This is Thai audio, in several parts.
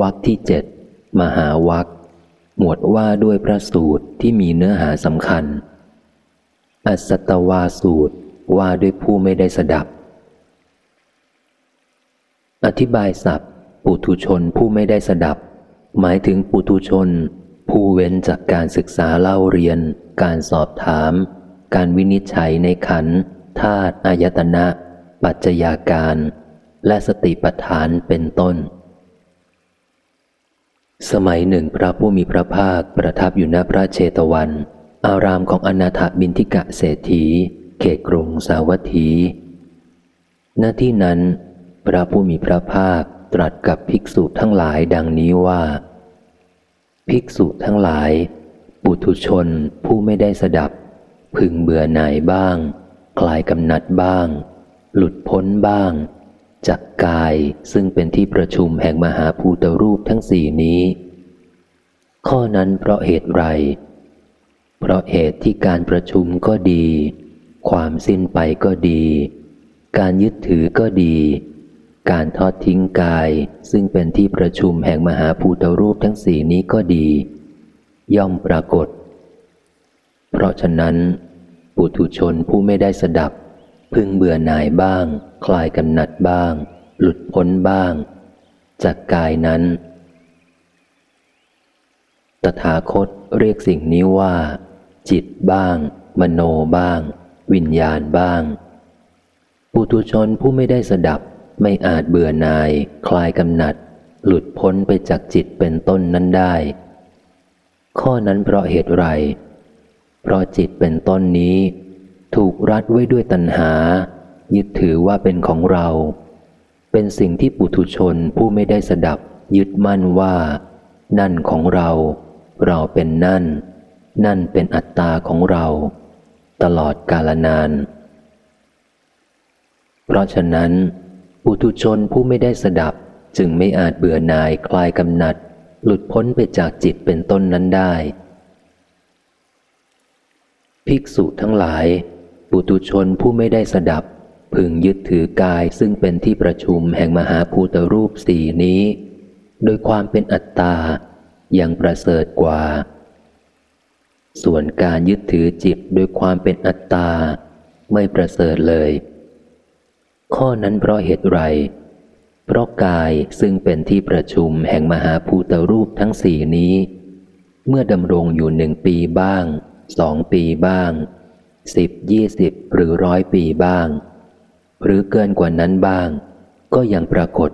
วรรคที่เจ็ดมหาวรรคหมวดว่าด้วยพระสูตรที่มีเนื้อหาสำคัญ อัสตวาสูตรว่าด้วยผู้ไม่ได้สดับ อธิบายศัพท์ ปุถุชนผู้ไม่ได้สดับ หมายถึงปุถุชน ผู้เว้นจากการศึกษาเล่าเรียน การสอบถาม การวินิจฉัยในขันธาตุอายตนะ ปัจจัยาการ และสติปัฏฐานเป็นต้น สมัยหนึ่งพระผู้มีพระภาคประทับอยู่ณพระเชตวัน อารามของอนาถบินทิกะเศรษฐี เขตกรุงสาวัตถีณที่นั้น พระผู้มีพระภาคตรัสกับภิกษุทั้งหลายดังนี้ว่า ภิกษุทั้งหลาย ปุถุชนผู้ไม่ได้สดับ พึงเบื่อหน่ายบ้าง คลายกำนัดบ้าง หลุดพ้นบ้าง จากกายซึ่งเป็นที่ประชุมแห่งมหาภูตรูปทั้งสี่นี้ ข้อนั้นเพราะเหตุไร เพราะเหตุที่การประชุมก็ดี ความสิ้นไปก็ดี การยึดถือก็ดี การทอดทิ้งกายซึ่งเป็นที่ประชุมแห่งมหาภูตรูปทั้งสี่นี้ก็ดี ย่อมปรากฏ เพราะฉะนั้น ปุถุชนผู้ไม่ได้สดับ พึงเบื่อหน่ายบ้าง คลายกำหนัดบ้าง หลุดพ้นบ้าง จากกายนั้น ตถาคตเรียกสิ่งนี้ว่า จิตบ้าง มโนบ้าง วิญญาณบ้าง ปุถุชนผู้ไม่ได้สดับไม่อาจเบื่อหน่าย คลายกำหนัด หลุดพ้นไปจากจิตเป็นต้นนั้นได้ ข้อนั้นเพราะเหตุไร เพราะจิตเป็นต้นนี้ ถูกรัดไว้ด้วยตัณหา ยึดถือว่าเป็นของเรา เป็นสิ่งที่ปุถุชนผู้ไม่ได้สดับ ยึดมั่นว่า นั่นของเรา เราเป็นนั่น นั่นเป็นอัตตาของเรา ตลอดกาลนาน เพราะฉะนั้น ปุถุชนผู้ไม่ได้สดับจึงไม่อาจเบื่อหน่ายคลายกำหนัด หลุดพ้นไปจากจิตเป็นต้นนั้นได้ ภิกษุทั้งหลาย ปุถุชนผู้ไม่ได้สดับ พึงยึดถือกายซึ่งเป็นที่ประชุมแห่งมหาภูตรูปสี่นี้ โดยความเป็นอัตตาอยังประเสริฐกว่า ส่วนการยึดถือจิตโดยความเป็นอัตตา ไม่ประเสริฐเลย ข้อนั้นเพราะเหตุไร เพราะกายซึ่งเป็นที่ประชุมแห่งมหาภูตรูปทั้งสี่นี้ เมื่อดำรงอยู่หนึ่งปีบ้างสองปีบ้าง สิบยี่สิบหรือร้อยปีบ้าง หรือเกินกว่านั้นบ้าง ก็ยังปรากฏ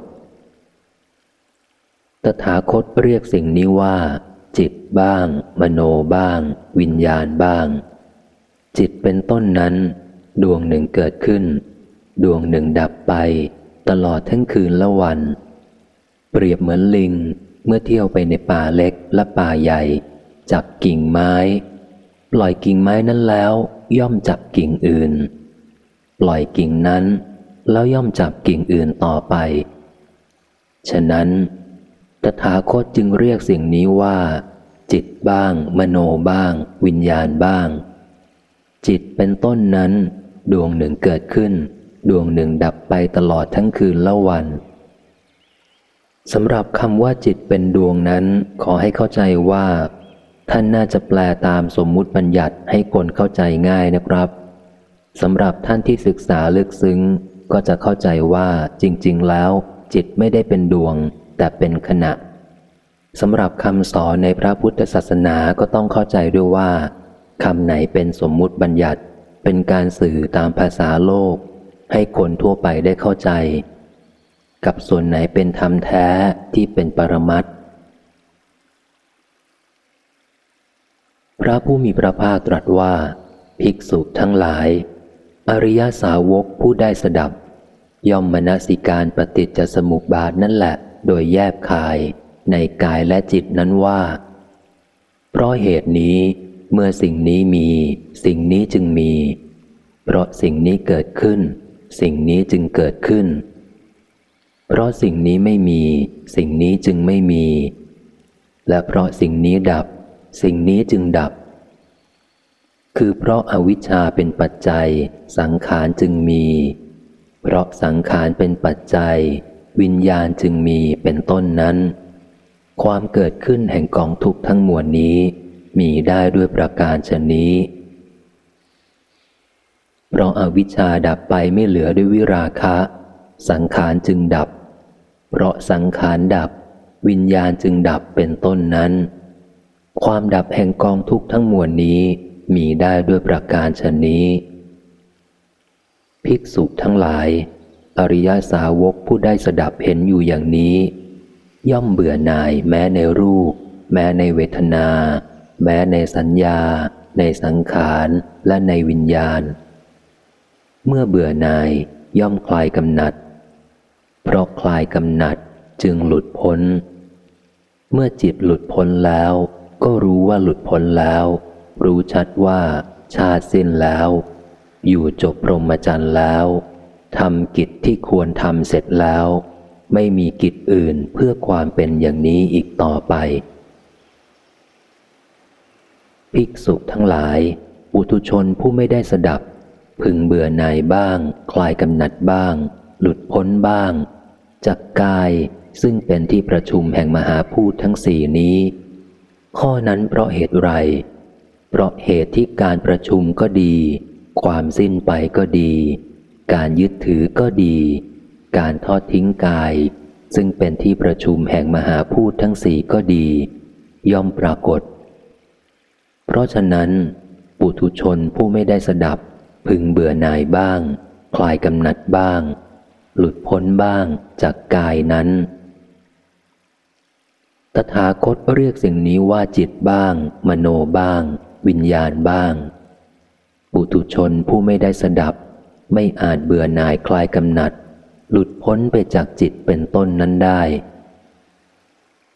ตถาคตเรียกสิ่งนี้ว่า จิตบ้าง มโนบ้าง วิญญาณบ้าง จิตเป็นต้นนั้น ดวงหนึ่งเกิดขึ้น ดวงหนึ่งดับไป ตลอดทั้งคืนและวัน เปรียบเหมือนลิงเมื่อเที่ยวไปในป่าเล็กและป่าใหญ่ จับกิ่งไม้ ปล่อยกิ่งไม้นั้นแล้ว ย่อมจับกิ่งอื่น ปล่อยกิ่งนั้น แล้วย่อมจับกิ่งอื่นต่อไป ฉะนั้น ตถาคตจึงเรียกสิ่งนี้ว่า จิตบ้าง มโนบ้าง วิญญาณบ้าง จิตเป็นต้นนั้น ดวงหนึ่งเกิดขึ้น ดวงหนึ่งดับไปตลอดทั้งคืนและวันสำหรับคำว่าจิตเป็นดวงนั้นขอให้เข้าใจว่า ท่านน่าจะแปลตามสมมุติบัญญัติให้คนเข้าใจง่ายนะครับสำหรับท่านที่ศึกษาลึกซึ้ง ก็จะเข้าใจว่าจริง ๆ แล้ว จิตไม่ได้เป็นดวง แต่เป็นขณะสำหรับคำสอนในพระพุทธศาสนาก็ต้องเข้าใจด้วยว่าคำไหนเป็นสมมุติบัญญัติ เป็นการสื่อตามภาษาโลก ให้คนทั่วไปได้เข้าใจ กับส่วนไหนเป็นธรรมแท้ที่เป็นปรมัตพ ระผู้มีพระภาคตรัสว่า ภิกษุทั้งหลาย อริยสาวกผู้ได้สดับ ย่อมมนสิการปฏิจจสมุปบาทนั่นแหละ โดยแยบคายในกายและจิตนั้นว่า เพราะเหตุนี้เมื่อสิ่งนี้มี สิ่งนี้จึงมี เพราะสิ่งนี้เกิดขึ้น สิ่งนี้จึงเกิดขึ้น เพราะสิ่งนี้ไม่มี สิ่งนี้จึงไม่มี และเพราะสิ่งนี้ดับ สิ่งนี้จึงดับ คือเพราะอาวิชชาเป็นปัจจัย สังขารจึงมี เพราะสังขารเป็นปัจจัย วิญญาณจึงมีเป็นต้นนั้น ความเกิดขึ้นแห่งกองทุกข์ทั้งมวลนี้ มีได้ด้วยประการชนนี้ เพราะอาวิชชาดับไปไม่เหลือด้วยวิราคะ สังขารจึงดับ เพราะสังขารดับ วิญญาณจึงดับเป็นต้นนั้น ความดับแห่งกองทุกข์ทั้งมวลนี้มีได้ด้วยประการชนนี้ ภิกษุทั้งหลาย อริยสาวกผู้ได้สดับเห็นอยู่อย่างนี้ ย่อมเบื่อหน่ายแม้ในรูป แม้ในเวทนา แม้ในสัญญา ในสังขารและในวิญญาณ เมื่อเบื่อหน่ายย่อมคลายกำหนัด เพราะคลายกำหนัดจึงหลุดพ้น เมื่อจิตหลุดพ้นแล้ว ก็รู้ว่าหลุดพ้นแล้ว รู้ชัดว่าชาติสิ้นแล้ว อยู่จบพรหมจรรย์แล้วทำกิจที่ควรทำเสร็จแล้ว ไม่มีกิจอื่นเพื่อความเป็นอย่างนี้อีกต่อไป ภิกษุทั้งหลาย อุทุชนผู้ไม่ได้สดับ พึงเบื่อหน่ายบ้าง คลายกำหนัดบ้าง หลุดพ้นบ้าง จากกายซึ่งเป็นที่ประชุมแห่งมหาพูดทั้งสี่นี้ ข้อนั้นเพราะเหตุไร เพราะเหตุที่การประชุมก็ดี ความสิ้นไปก็ดี การยึดถือก็ดี การทอดทิ้งกาย ซึ่งเป็นที่ประชุมแห่งมหาพูดทั้งสี่ก็ดี ย่อมปรากฏ เพราะฉะนั้น ปุถุชนผู้ไม่ได้สดับ พึงเบื่อหน่ายบ้าง คลายกำหนัดบ้าง หลุดพ้นบ้างจากกายนั้น ตถาคตเรียกสิ่งนี้ว่าจิตบ้าง มโนบ้าง วิญญาณบ้าง ปุถุชนผู้ไม่ได้สดับ ไม่อาจเบื่อหน่ายคลายกำหนัด หลุดพ้นไปจากจิตเป็นต้นนั้นได้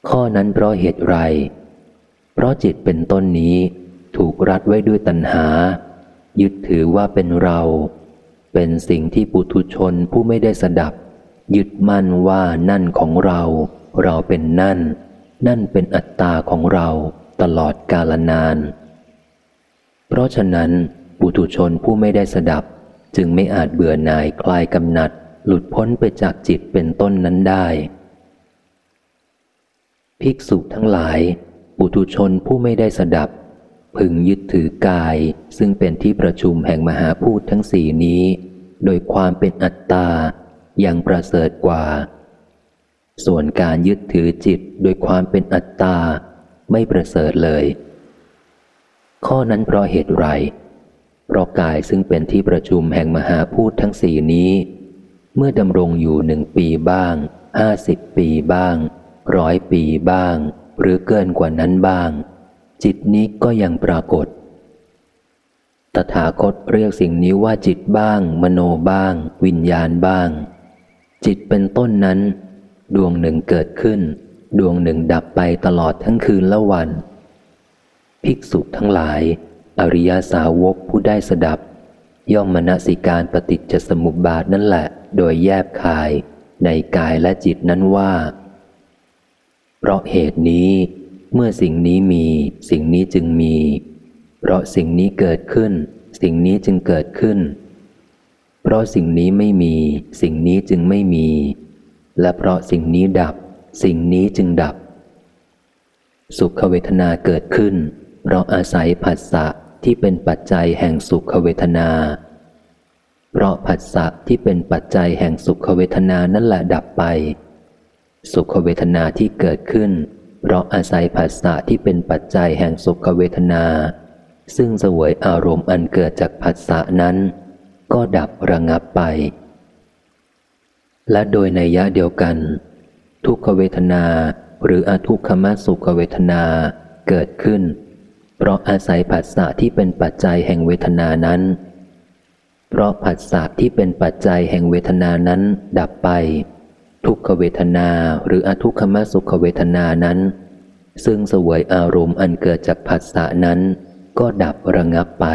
ข้อนั้นเพราะเหตุไร เพราะจิตเป็นต้นนี้ถูกรัดไว้ด้วยตัณหา ยึดถือว่าเป็นเรา เป็นสิ่งที่ปุถุชนผู้ไม่ได้สดับ ยึดมั่นว่านั่นของเรา เราเป็นนั่น นั่นเป็นอัตตาของเราตลอดกาลนาน เพราะฉะนั้นปุถุชนผู้ไม่ได้สดับ จึงไม่อาจเบื่อหน่ายคลายกำหนัด หลุดพ้นไปจากจิตเป็นต้นนั้นได้ ภิกษุทั้งหลาย ปุถุชนผู้ไม่ได้สดับ พึงยึดถือกาย ซึ่งเป็นที่ประชุมแห่งมหาพูดทั้งสี่นี้ โดยความเป็นอัตตาอย่างประเสริฐกว่า ส่วนการยึดถือจิตโดยความเป็นอัตตา ไม่ประเสริฐเลย ข้อนั้นเพราะเหตุไร เพราะกายซึ่งเป็นที่ประชุมแห่งมหาพูดทั้งสี่นี้ เมื่อดำรงอยู่หนึ่งปีบ้างห้าสิบปีบ้างร้อยปีบ้าง หรือเกินกว่านั้นบ้าง จิตนี้ก็ยังปรากฏ ตถาคตเรียกสิ่งนี้ว่าจิตบ้าง มโนบ้าง วิญญาณบ้าง จิตเป็นต้นนั้น ดวงหนึ่งเกิดขึ้น ดวงหนึ่งดับไปตลอดทั้งคืนและวัน ภิกษุทั้งหลาย อริยสาวกผู้ได้สดับ ย่อมมนสิการปฏิจจสมุปบาทนั่นแหละ โดยแยบคายในกายและจิตนั้นว่า เพราะเหตุนี้เมื่อสิ่งนี้มีสิ่งนี้จึงมี เพราะสิ่งนี้เกิดขึ้น สิ่งนี้จึงเกิดขึ้น เพราะสิ่งนี้ไม่มี สิ่งนี้จึงไม่มี และเพราะสิ่งนี้ดับ สิ่งนี้จึงดับ สุขเวทนาเกิดขึ้น เพราะอาศัยผัสสะที่เป็นปัจจัยแห่งสุขเวทนา เพราะผัสสะที่เป็นปัจจัยแห่งสุขเวทนานั่นแหละดับไป สุขเวทนาที่เกิดขึ้น เพราะอาศัยผัสสะที่เป็นปัจจัยแห่งสุขเวทนา ซึ่งสวยอารมณ์อันเกิดจากผัสสะนั้น ก็ดับระงับไป และโดยในยะเดียวกัน ทุกขเวทนาหรืออทุกขมสุขเวทนาเกิดขึ้น เพราะอาศัยผัสสะที่เป็นปัจจัยแห่งเวทนานั้น เพราะผัสสะที่เป็นปัจจัยแห่งเวทนานั้นดับไป ทุกขเวทนาหรืออทุกขมสุขเวทนานั้น ซึ่งสวยอารมณ์อันเกิดจากผัสสะนั้น ก็ดับระงับไป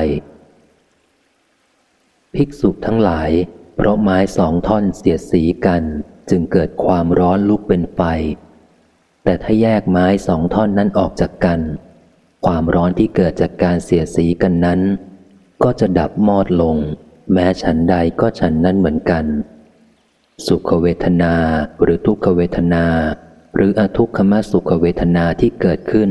ภิกษุทั้งหลาย เพราะไม้สองท่อนเสียดสีกันจึงเกิดความร้อนลุกเป็นไฟ แต่ถ้าแยกไม้สองท่อนนั้นออกจากกัน ความร้อนที่เกิดจากการเสียดสีกันนั้น ก็จะดับมอดลง แม้ฉันใดก็ฉันนั้นเหมือนกัน สุขเวทนาหรือทุกขเวทนา หรืออทุกขมสุขเวทนาที่เกิดขึ้น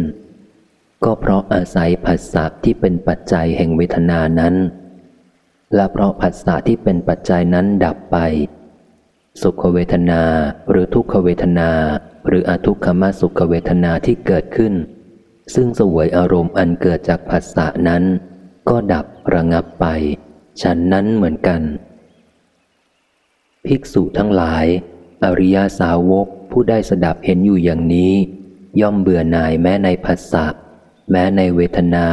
ก็เพราะอาศัยผัสสะที่เป็นปัจจัยแห่งเวทนานั้น และเพราะผัสสะที่เป็นปัจจัยนั้นดับไป สุขเวทนาหรือทุกขเวทนา หรืออทุกขมสุขเวทนาที่เกิดขึ้น ซึ่งสวยอารมณ์อันเกิดจากผัสสะนั้น ก็ดับระงับไป ฉันนั้นเหมือนกัน ภิกษุทั้งหลาย อริยาสาวกผู้ได้สดับเห็นอยู่อย่างนี้ ย่อมเบื่อหน่ายแม้ในผัสสะแม้ในเวทนา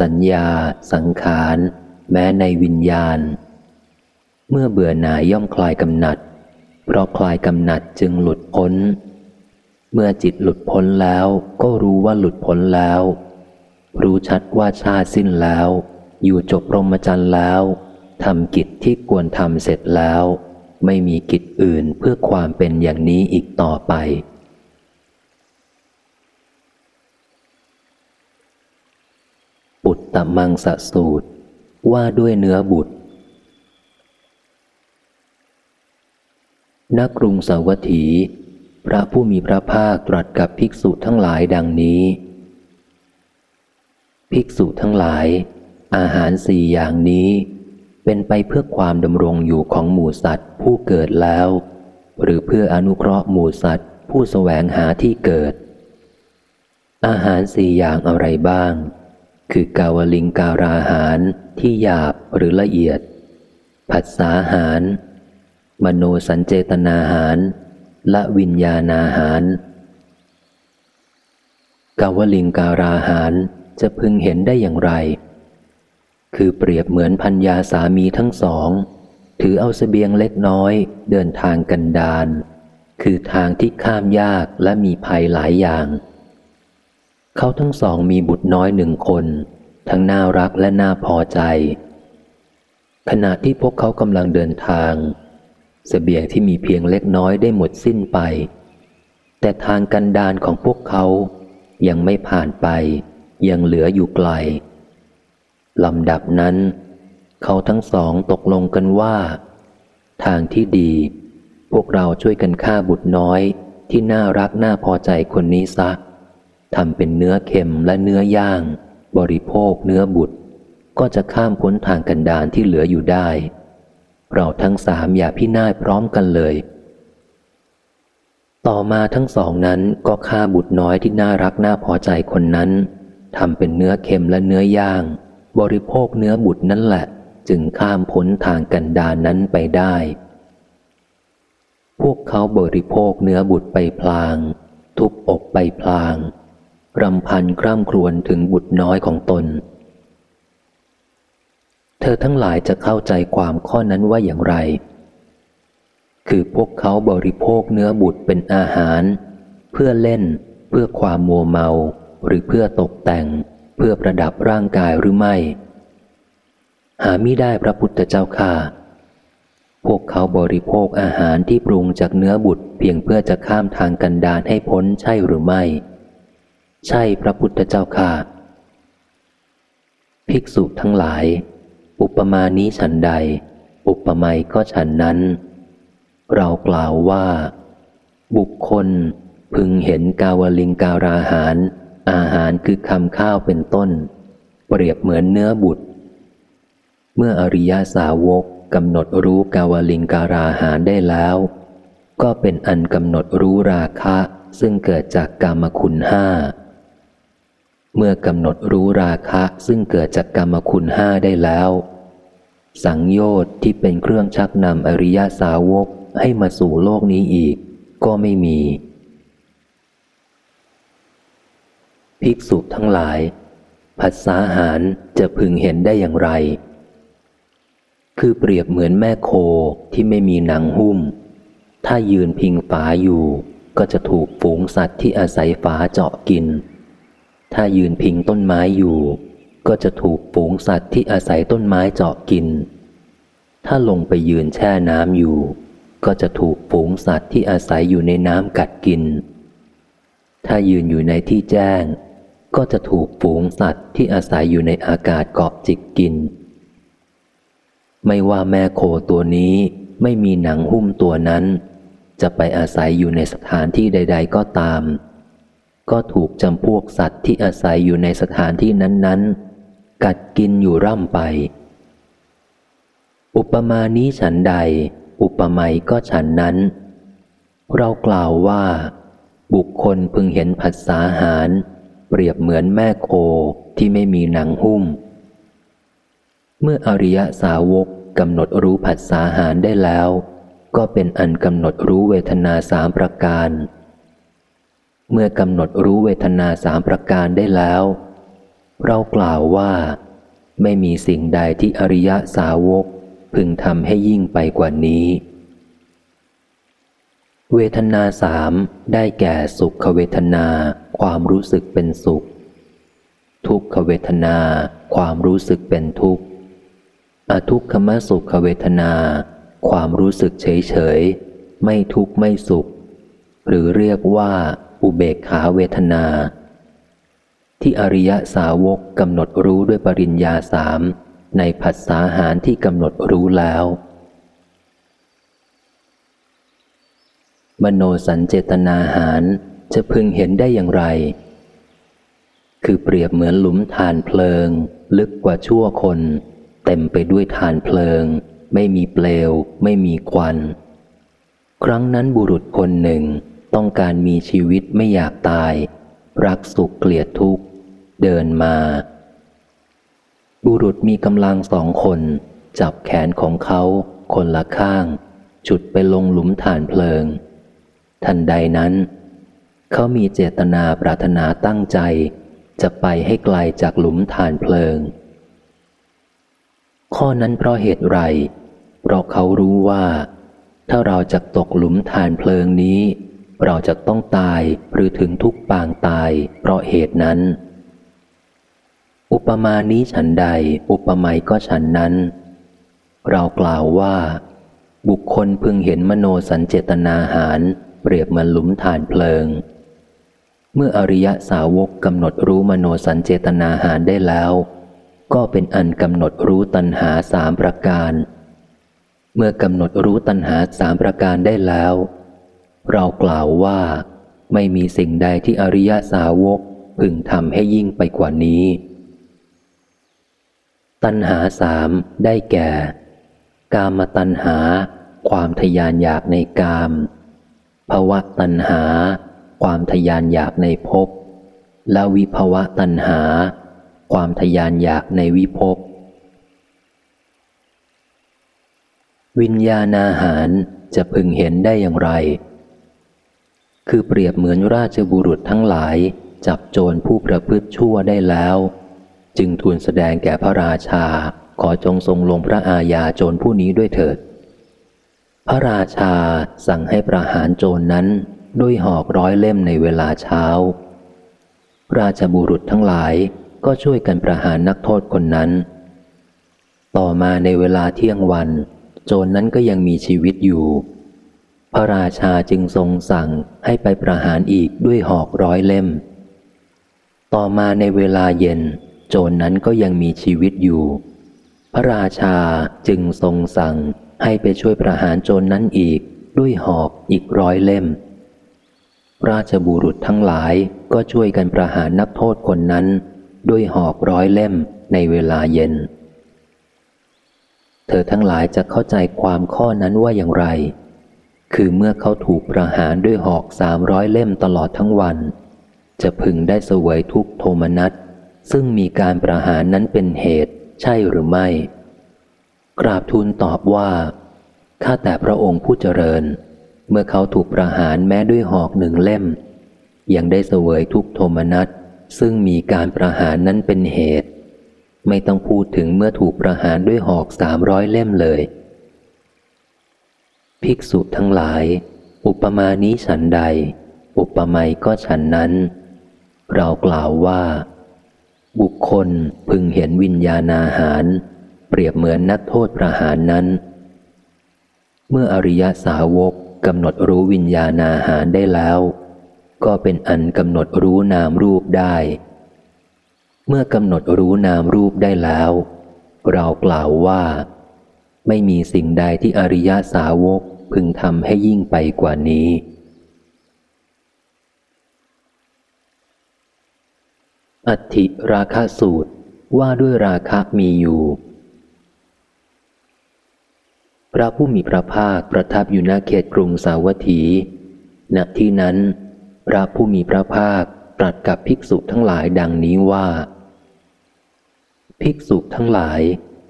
สัญญา สังขาร แม้ในวิญญาณ เมื่อเบื่อหน่ายย่อมคลายกำหนัด เพราะคลายกำหนัดจึงหลุดพ้น เมื่อจิตหลุดพ้นแล้วก็รู้ว่าหลุดพ้นแล้ว รู้ชัดว่าชาสิ้นแล้ว อยู่จบรมจันทร์แล้วทำกิจที่ควรทำเสร็จแล้ว ไม่มีกิจอื่นเพื่อความเป็นอย่างนี้อีกต่อไปปุตตมังสสูตร ว่าด้วยเนื้อบุตร นักกรุงสาวัตถี พระผู้มีพระภาคตรัสกับภิกษุทั้งหลายดังนี้ ภิกษุทั้งหลาย อาหารสี่อย่างนี้ เป็นไปเพื่อความดำรงอยู่ของหมูสัตว์ผู้เกิดแล้ว หรือเพื่ออนุเคราะห์หมูสัตว์ผู้สแสวงหาที่เกิด อาหารสี่อย่างอะไรบ้าง คือกาวลิงการาหารที่หยาบหรือละเอียด ผัสสาหาร มโนสัญเจตนาหาร และวิญญาณอาหาร กาวลิงการาหารจะพึงเห็นได้อย่างไร คือเปรียบเหมือนพัญญาสามีทั้งสอง ถือเอาสเสบียงเล็กน้อยเดินทางกันดาน คือทางที่ข้ามยากและมีภัยหลายอย่าง เขาทั้งสองมีบุตรน้อยหนึ่งคน ทั้งน่ารักและน่าพอใจ ขณะที่พวกเขากำลังเดินทางสเสบียงที่มีเพียงเล็กน้อยได้หมดสิ้นไป แต่ทางกันดานของพวกเขายังไม่ผ่านไป ยังเหลืออยู่ไกลลำดับนั้น เขาทั้งสองตกลงกันว่า ทางที่ดี พวกเราช่วยกันฆ่าบุตรน้อยที่น่ารักน่าพอใจคนนี้ซะ ทำเป็นเนื้อเค็มและเนื้อย่าง บริโภคเนื้อบุตร ก็จะข้ามพ้นทางกันดานที่เหลืออยู่ได้ เราทั้งสามอย่าพินาศพร้อมกันเลย ต่อมาทั้งสองนั้นก็ฆ่าบุตรน้อยที่น่ารักน่าพอใจคนนั้นทำเป็นเนื้อเค็มและเนื้อย่าง บริโภคเนื้อบุตรนั่นแหละ จึงข้ามพ้นทางกันดานนั้นไปได้ พวกเขาบริโภคเนื้อบุตรไปพลาง ทุบอกไปพลาง รำพันคร่ำครวญถึงบุตรน้อยของตน เธอทั้งหลายจะเข้าใจความข้อนั้นว่าอย่างไร คือพวกเขาบริโภคเนื้อบุตรเป็นอาหาร เพื่อเล่น เพื่อความมัวเมาหรือเพื่อตกแต่ง เพื่อประดับร่างกายหรือไม่ หาไม่ได้พระพุทธเจ้าค่ะ พวกเขาบริโภคอาหารที่ปรุงจากเนื้อบุตรเพียงเพื่อจะข้ามทางกันดานให้พ้นใช่หรือไม่ ใช่พระพุทธเจ้าค่ะ ภิกษุทั้งหลาย อุปมานี้ฉันใด อุปไมยก็ฉันนั้น เรากล่าวว่า บุคคลพึงเห็นกาวลิงการาหาร อาหารคือคำข้าวเป็นต้น เปรียบเหมือนเนื้อบุตร เมื่ออริยาสาวกกำหนดรู้กาวลิงการาหารได้แล้ว ก็เป็นอันกำหนดรู้ราคะ ซึ่งเกิดจากกรรมคุณห้า เมื่อกำหนดรู้ราคะซึ่งเกิดจากกรรมคุณห้าได้แล้ว สังโยชน์ที่เป็นเครื่องชักนำอริยสาวกให้มาสู่โลกนี้อีก ก็ไม่มี ภิกษุทั้งหลายผัสสาหารจะพึงเห็นได้อย่างไร คือเปรียบเหมือนแม่โคที่ไม่มีหนังหุ้ม ถ้ายืนพิงฝาอยู่ ก็จะถูกฝูงสัตว์ที่อาศัยฝาเจาะกิน ถ้ายืนพิงต้นไม้อยู่ ก็จะถูกฝูงสัตว์ที่อาศัยต้นไม้เจาะกิน ถ้าลงไปยืนแช่น้ำอยู่ ก็จะถูกฝูงสัตว์ที่อาศัยอยู่ในน้ำกัดกิน ถ้ายืนอยู่ในที่แจ้ง ก็จะถูกฝูงสัตว์ที่อาศัยอยู่ในอากาศเกาะจิกกิน ไม่ว่าแม่โคตัวนี้ไม่มีหนังหุ้มตัวนั้น จะไปอาศัยอยู่ในสถานที่ใด ๆ ก็ตาม ก็ถูกจำพวกสัตว์ที่อาศัยอยู่ในสถานที่นั้นๆ กัดกินอยู่ร่ำไป อุปมานี้ฉันใด อุปไมยก็ฉันนั้น เรากล่าวว่า บุคคลพึงเห็นผัสสาหาร เปรียบเหมือนแม่โคที่ไม่มีหนังหุ้ม เมื่ออริยสาวกกำหนดรู้ผัสสาหารได้แล้ว ก็เป็นอันกำหนดรู้เวทนาสามประการ เมื่อกำหนดรู้เวทนาสามประการได้แล้ว เรากล่าวว่า ไม่มีสิ่งใดที่อริยสาวกพึงทำให้ยิ่งไปกว่านี้ เวทนาสามได้แก่สุขเวทนา ความรู้สึกเป็นสุข ทุกขเวทนา ความรู้สึกเป็นทุกข์ อทุกขมสุขเวทนา ความรู้สึกเฉยเฉยไม่ทุกข์ไม่สุข หรือเรียกว่า อุเบกขาเวทนา ที่อริยสาวกกำหนดรู้ด้วยปริญญาสามในผัสสาหารที่กำหนดรู้แล้ว มโนสัญเจตนาหารจะพึงเห็นได้อย่างไร คือเปรียบเหมือนหลุมฐานเพลิง ลึกกว่าชั่วคน เต็มไปด้วยฐานเพลิง ไม่มีเปลว ไม่มีควัน ครั้งนั้นบุรุษคนหนึ่ง ต้องการมีชีวิตไม่อยากตาย รักสุขเกลียดทุกข์ เดินมา บุรุษมีกำลังสองคน จับแขนของเขาคนละข้างจุดไปลงหลุมฐานเพลิง ทันใดนั้น เขามีเจตนาปรารถนาตั้งใจ จะไปให้ไกลจากหลุมฐานเพลิง ข้อนั้นเพราะเหตุไร เพราะเขารู้ว่า ถ้าเราจะตกหลุมฐานเพลิงนี้ เราจะต้องตายหรือถึงทุกปางตาย เพราะเหตุนั้น อุปมานี้ฉันใด อุปไมยก็ฉันนั้น เรากล่าวว่า บุคคลพึงเห็นมโนสัญเจตนาหารเปรียบเหมือนหลุมฐานเพลิง เมื่ออริยสาวกกำหนดรู้มโนสัญเจตนาหารได้แล้ว ก็เป็นอันกำหนดรู้ตัณหาสามประการ เมื่อกำหนดรู้ตัณหาสามประการได้แล้ว เรากล่าวว่า ไม่มีสิ่งใดที่อริยสาวกพึงทำให้ยิ่งไปกว่านี้ ตัณหาสามได้แก่ กามตัณหา ความทยานอยากในกามภวะตัณหา ความทยานอยากในภพและวิภวะตัณหา ความทยานอยากในวิภพวิญญาณอาหารจะพึงเห็นได้อย่างไร คือเปรียบเหมือนราชบุรุษทั้งหลาย จับโจรผู้ประพฤติชั่วได้แล้ว จึงทูลแสดงแก่พระราชา ขอจงทรงลงพระอาญาโจรผู้นี้ด้วยเถิด พระราชาสั่งให้ประหารโจรนนั้นด้วยหอกร้อยเล่มในเวลาเช้า ราชบุรุษทั้งหลายก็ช่วยกันประหารนักโทษคนนั้น ต่อมาในเวลาเที่ยงวัน โจรนนั้นก็ยังมีชีวิตอยู่ พระราชาจึงทรงสั่งให้ไปประหารอีกด้วยหอกร้อยเล่ม ต่อมาในเวลาเย็น โจรนนั้นก็ยังมีชีวิตอยู่ พระราชาจึงทรงสั่งให้ไปช่วยประหารโจรนนั้นอีกด้วยหอกอีกร้อยเล่ม ราชบุรุษทั้งหลายก็ช่วยกันประหารนักโทษคนนั้น ด้วยหอกร้อยเล่มในเวลาเย็น เธอทั้งหลายจะเข้าใจความข้อนั้นว่าอย่างไร คือเมื่อเขาถูกประหารด้วยหอกสามร้อยเล่มตลอดทั้งวัน จะพึงได้สวยทุกโทมนัสซึ่งมีการประหารนั้นเป็นเหตุใช่หรือไม่ กราบทูลตอบว่า ข้าแต่พระองค์ผู้เจริญ เมื่อเขาถูกประหารแม้ด้วยหอกหนึ่งเล่ม ยังได้เสวยทุกโทมนัสซึ่งมีการประหารนั้นเป็นเหตุ ไม่ต้องพูดถึงเมื่อถูกประหารด้วยหอกสามร้อยเล่มเลย ภิกษุทั้งหลาย อุปมานี้ฉันใด อุปไมยก็ฉันนั้น เรากล่าวว่า บุคคลพึงเห็นวิญญาณอาหาร เปรียบเหมือนนักโทษประหารนั้น เมื่ออริยสาวกกำหนดรู้วิญญาณอาหารได้แล้ว ก็เป็นอันกำหนดรู้นามรูปได้ เมื่อกำหนดรู้นามรูปได้แล้ว เรากล่าวว่า ไม่มีสิ่งใดที่อริยสาวก พึงทำให้ยิ่งไปกว่านี้ อัติราคาสูตรว่าด้วยราคะมีอยู่ พระผู้มีพระภาคประทับอยู่ณเขตกรุงสาวัตถี ณ ที่นั้น พระผู้มีพระภาคตรัสกับภิกษุทั้งหลายดังนี้ว่า ภิกษุทั้งหลาย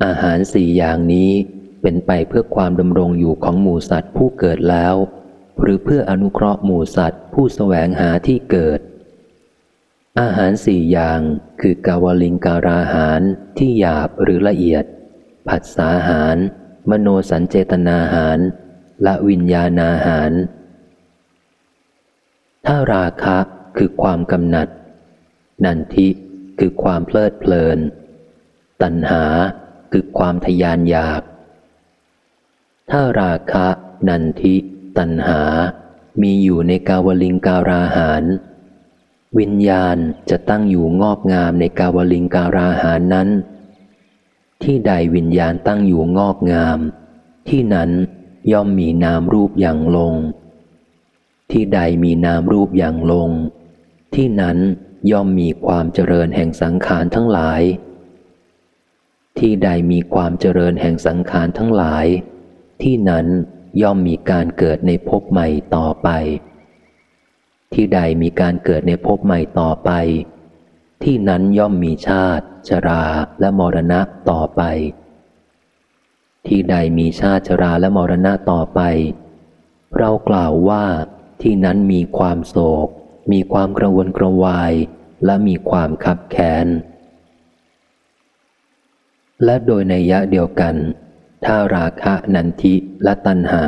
อาหารสี่อย่างนี้ เป็นไปเพื่อความดำรงอยู่ของหมูสัตว์ผู้เกิดแล้ว หรือเพื่ออนุเคราะห์หมูสัตว์ผู้แสวงหาที่เกิด อาหารสี่อย่างคือกาวลิงการาหารที่หยาบหรือละเอียด ผัสสาหาร มโนสัญเจตนาหาร และวิญญาณอาหาร ถ้าราคะคือความกำหนัด นันทิคือความเพลิดเพลิน ตัณหาคือความทยานอยาก ถ้าราคะ นันทิ ตัณหา มีอยู่ในกาวลิงการาหาร วิญญาณจะตั้งอยู่งอกงามในกาวลิงการาหารนั้น ที่ใดวิญญาณตั้งอยู่งอกงาม ที่นั้นย่อมมีนามรูปอย่างลง ที่ใดมีนามรูปอย่างลง ที่นั้นย่อมมีความเจริญแห่งสังขารทั้งหลาย ที่ใดมีความเจริญแห่งสังขารทั้งหลาย ที่นั้นย่อมมีการเกิดในภพใหม่ต่อไป ที่ใดมีการเกิดในภพใหม่ต่อไป ที่นั้นย่อมมีชาติ ชราและมรณะต่อไป ที่ใดมีชาติชราและมรณะต่อไป เรากล่าวว่าที่นั้นมีความโศก มีความกระวนกระวาย และมีความขับแค้นและโดยในยะเดียวกัน ถ้าราคะนันทิและตัณหา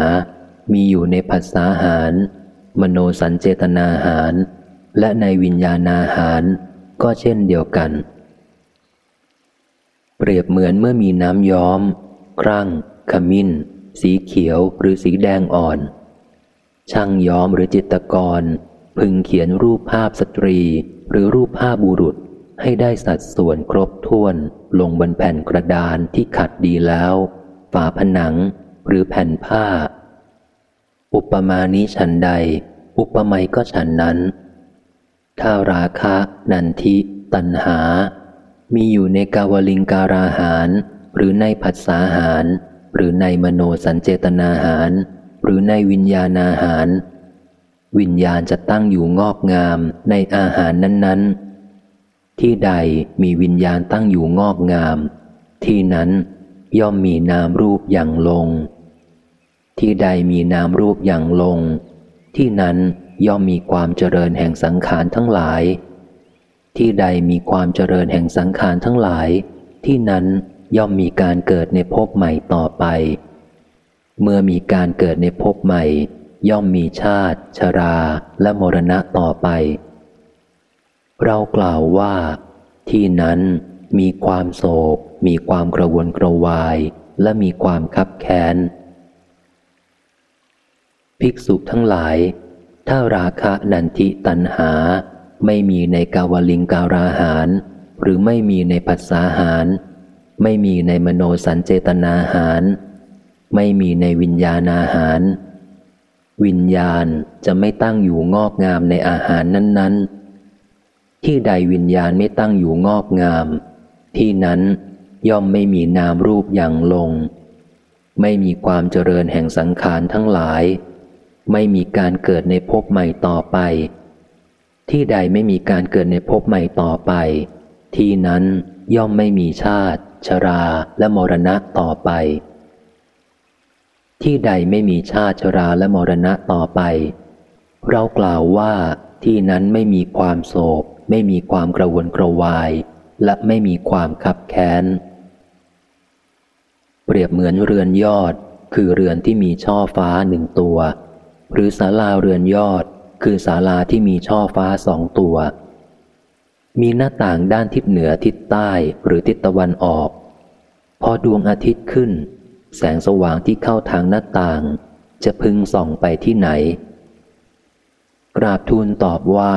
มีอยู่ในภาษาหาร มโนสัญเจตนาหาร และในวิญญาณอาหาร ก็เช่นเดียวกัน เปรียบเหมือนเมื่อมีน้ำย้อม ครั่ง ขมิ้น สีเขียวหรือสีแดงอ่อน ช่างย้อมหรือจิตกร พึงเขียนรูปภาพสตรีหรือรูปภาพบุรุษให้ได้สัดส่วนครบถ้วนลงบนแผ่นกระดานที่ขัดดีแล้ว ฝาผนัง หรือแผ่นผ้า อุปมานี้ฉันใด อุปไมยก็ฉันนั้น ถ้าราคะ นันทิ ตัณหา มีอยู่ในกาวลิงการาหาร หรือในผัสสาหาร หรือในมโนสัญเจตนาหาร หรือในวิญญาณอาหาร วิญญาณจะตั้งอยู่งอกงามในอาหารนั้น ๆ ที่ใดมีวิญญาณตั้งอยู่งอกงาม ที่นั้น ย่อมมีนามรูปอย่างลง ที่ใดมีนามรูปอย่างลง ที่นั้นย่อมมีความเจริญแห่งสังขารทั้งหลาย ที่ใดมีความเจริญแห่งสังขารทั้งหลาย ที่นั้นย่อมมีการเกิดในภพใหม่ต่อไป เมื่อมีการเกิดในภพใหม่ ย่อมมีชาติ ชราและมรณะต่อไป เรากล่าวว่า ที่นั้น มีความโศก มีความกระวนกระวาย และมีความคับแค้น ภิกษุทั้งหลาย ถ้าราคะนันทิตันหา ไม่มีในกาวลิงการาหาร หรือไม่มีในปัสสาหาร ไม่มีในมโนสัญเจตนาหาร ไม่มีในวิญญาณอาหาร วิญญาณจะไม่ตั้งอยู่งอกงามในอาหารนั้น ๆที่ใดวิญญาณไม่ตั้งอยู่งอกงาม ที่นั้นย่อมไม่มีนามรูปอย่างลง ไม่มีความเจริญแห่งสังขารทั้งหลาย ไม่มีการเกิดในภพใหม่ต่อไป ที่ใดไม่มีการเกิดในภพใหม่ต่อไป ที่นั้นย่อมไม่มีชาติ ชราและมรณะต่อไป ที่ใดไม่มีชาติชราและมรณะต่อไป เรากล่าวว่าที่นั้นไม่มีความโศก ไม่มีความกระวนกระวาย และไม่มีความขับแค้น เปรียบเหมือนเรือนยอด คือเรือนที่มีช่อฟ้าหนึ่งตัว หรือศาลาเรือนยอด คือศาลาที่มีช่อฟ้าสองตัว มีหน้าต่างด้านทิศเหนือทิศใต้หรือทิศตะวันออก พอดวงอาทิตย์ขึ้น แสงสว่างที่เข้าทางหน้าต่าง จะพึงส่องไปที่ไหน กราบทูลตอบว่า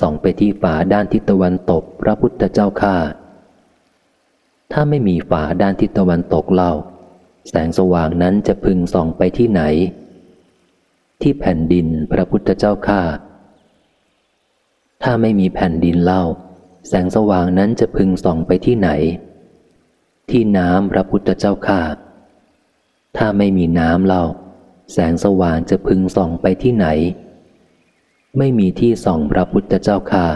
ส่องไปที่ฝาด้านทิศตะวันตกพระพุทธเจ้าข้าถ้าไม่มีฝาด้านทิศตะวันตกเล่า แสงสว่างนั้นจะพึงส่องไปที่ไหน ที่แผ่นดินพระพุทธเจ้าข้าถ้าไม่มีแผ่นดินเล่า แสงสว่างนั้นจะพึงส่องไปที่ไหน ที่น้ำพระพุทธเจ้าข้าถ้าไม่มีน้ำเล่า แสงสว่างจะพึงส่องไปที่ไหน ไม่มีที่ส่องพระพุทธเจ้าข้า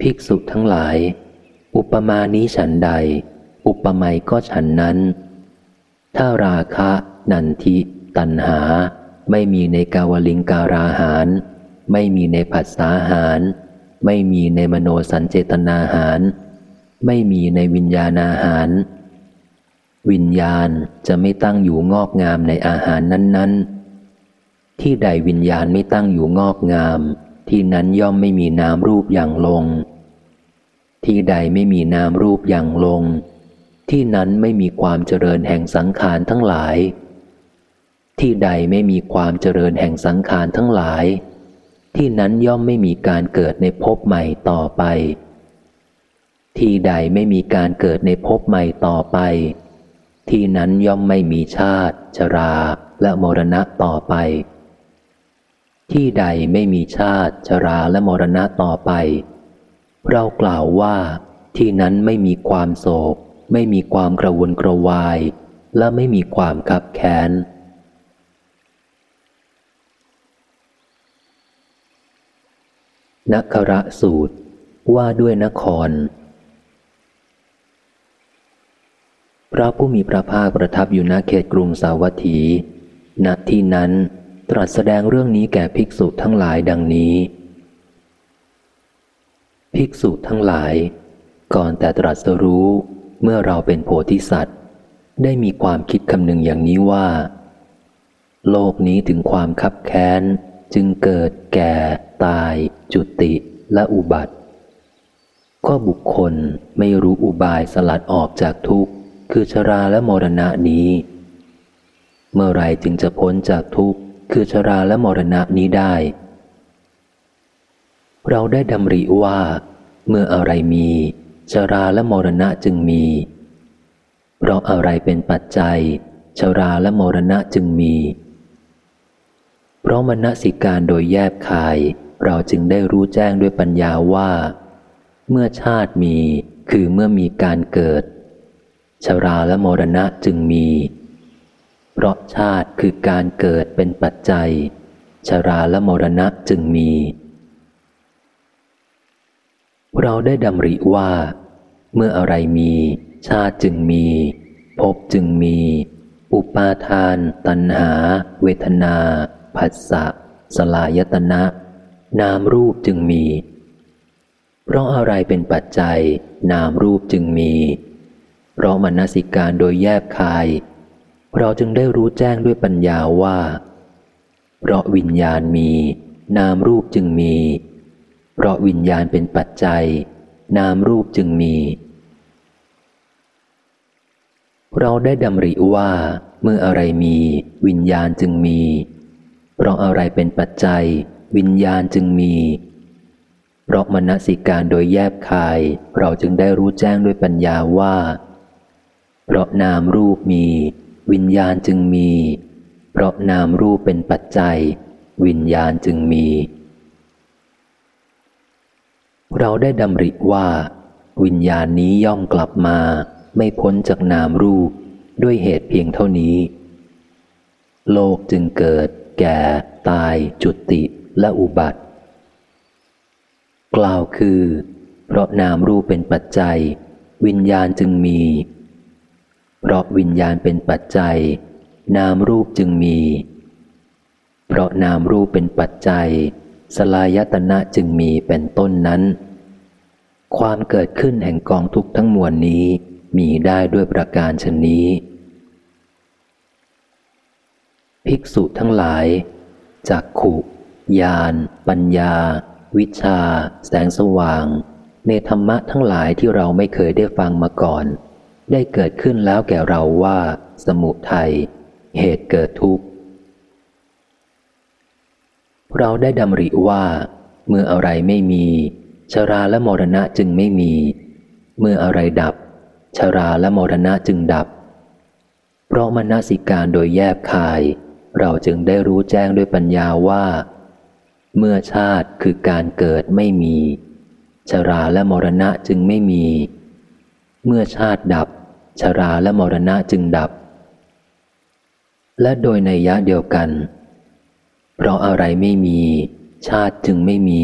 ภิกษุทั้งหลาย อุปมานี้ฉันใด อุปไมยก็ฉันนั้น ถ้าราคะ นันทิ ตันหา ไม่มีในกาวลิงการาหาร ไม่มีในผัสสาหาร ไม่มีในมโนสัญเจตนาหาร ไม่มีในวิญญาณอาหาร วิญญาณจะไม่ตั้งอยู่งอกงามในอาหารนั้น ๆ ที่ใดวิญญาณไม่ตั้งอยู่งอกงาม ที่นั้นย่อมไม่มีนามรูปอย่างลง ที่ใดไม่มีนามรูปอย่างลง ที่นั้นไม่มีความเจริญแห่งสังขารทั้งหลาย ที่ใดไม่มีความเจริญแห่งสังขารทั้งหลาย ที่นั้นย่อมไม่มีการเกิดในภพใหม่ต่อไป ที่ใดไม่มีการเกิดในภพใหม่ต่อไป ที่นั้นย่อมไม่มีชาติ ชราและมรณะต่อไป ที่ใดไม่มีชาติชราและมรณะต่อไป เรากล่าวว่าที่นั้นไม่มีความโศก ไม่มีความกระวนกระวาย และไม่มีความขับแค้นนักระสูตรว่าด้วยนคร พระผู้มีพระภาคประทับอยู่ณเขตกรุงสาวัตถี ณที่นั้น ตรัสแสดงเรื่องนี้แก่ภิกษุทั้งหลายดังนี้ ภิกษุทั้งหลาย ก่อนแต่ตรัสรู้เมื่อเราเป็นโพธิสัตว์ ได้มีความคิดคำนึงอย่างนี้ว่า โลกนี้ถึงความคับแค้น จึงเกิดแก่ ตาย จุติและอุบัติ ก็บุคคลไม่รู้อุบายสลัดออกจากทุกข์ คือชราและมรณะนี้ เมื่อไรจึงจะพ้นจากทุกข์ คือชราและมรณะนี้ได้ เราได้ดำริว่า เมื่ออะไรมี ชราและมรณะจึงมี เพราะอะไรเป็นปัจจัย ชราและมรณะจึงมี เพราะมณสิการโดยแยบคาย เราจึงได้รู้แจ้งด้วยปัญญาว่า เมื่อชาติมีคือเมื่อมีการเกิด ชราและมรณะจึงมี เพราะชาติคือการเกิดเป็นปัจจัย ชราและมรณะจึงมี เราได้ดำริว่า เมื่ออะไรมี ชาติจึงมีภพจึงมี อุปาทาน ตัณหา เวทนาผัสสะสลายตนะ นามรูปจึงมี เพราะอะไรเป็นปัจจัย นามรูปจึงมี เพราะมนสิการโดยแยบคาย เราจึงได้รู้แจ้งด้วยปัญญาว่า เพราะวิญญาณมี นามรูปจึงมี เพราะวิญญาณเป็นปัจจัย นามรูปจึงมี เราได้ดำริว่า เมื่ออะไรมี วิญญาณจึงมี เพราะอะไรเป็นปัจจัย วิญญาณจึงมี เพราะมนสิการโดยแยบคาย เราจึงได้รู้แจ้งด้วยปัญญาว่า เพราะนามรูปมี วิญญาณจึงมี เพราะนามรูปเป็นปัจจัย วิญญาณจึงมี เราได้ดำริว่า วิญญาณนี้ย่อมกลับมา ไม่พ้นจากนามรูปด้วยเหตุเพียงเท่านี้ โลกจึงเกิด แก่ ตาย จุติและอุบัติ กล่าวคือ เพราะนามรูปเป็นปัจจัย วิญญาณจึงมี เพราะวิญญาณเป็นปัจจัย นามรูปจึงมี เพราะนามรูปเป็นปัจจัย สลายตนะจึงมีเป็นต้นนั้น ความเกิดขึ้นแห่งกองทุกทั้งมวลนี้มีได้ด้วยประการชนนี้ ภิกษุทั้งหลายจากขุญาณปัญญา วิชา แสงสว่าง ในธรรมะทั้งหลายที่เราไม่เคยได้ฟังมาก่อน ได้เกิดขึ้นแล้วแก่เราว่า สมุทัยเหตุเกิดทุกข์ เราได้ดำริว่า เมื่ออะไรไม่มี ชราและมรณะจึงไม่มี เมื่ออะไรดับ ชราและมรณะจึงดับ เพราะมนสิการโดยแยบคาย เราจึงได้รู้แจ้งด้วยปัญญาว่า เมื่อชาติคือการเกิดไม่มี ชราและมรณะจึงไม่มี เมื่อชาติดับ ชราและมรณะจึงดับ และโดยในยะเดียวกัน เพราะอะไรไม่มี ชาติจึงไม่มี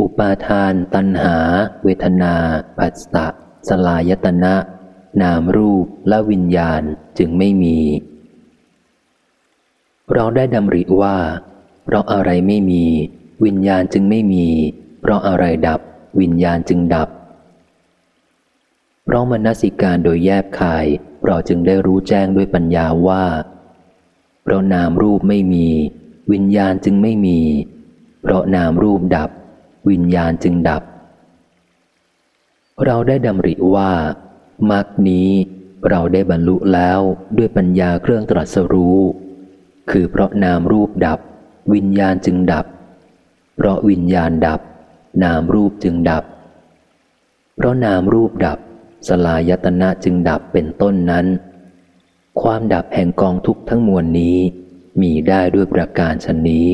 อุปาทาน ตัณหา เวทนา ปัสสะสลายตนะ นามรูปและวิญญาณจึงไม่มี เราได้ดำริว่า เพราะอะไรไม่มี วิญญาณจึงไม่มี เพราะอะไรดับ วิญญาณจึงดับ เพราะมนสิการโดยแยบคาย เราจึงได้รู้แจ้งด้วยปัญญาว่า เพราะนามรูปไม่มี วิญญาณจึงไม่มี เพราะนามรูปดับ วิญญาณจึงดับ เราได้ดำริว่ามรรคนี้เราได้บรรลุแล้วด้วยปัญญาเครื่องตรัสรู้ คือเพราะนามรูปดับ วิญญาณจึงดับ เพราะวิญญาณดับ นามรูปจึงดับ เพราะนามรูปดับ สลายตนะจึงดับเป็นต้นนั้น ความดับแห่งกองทุกข์ทั้งมวลนี้ มีได้ด้วยประการชนนี้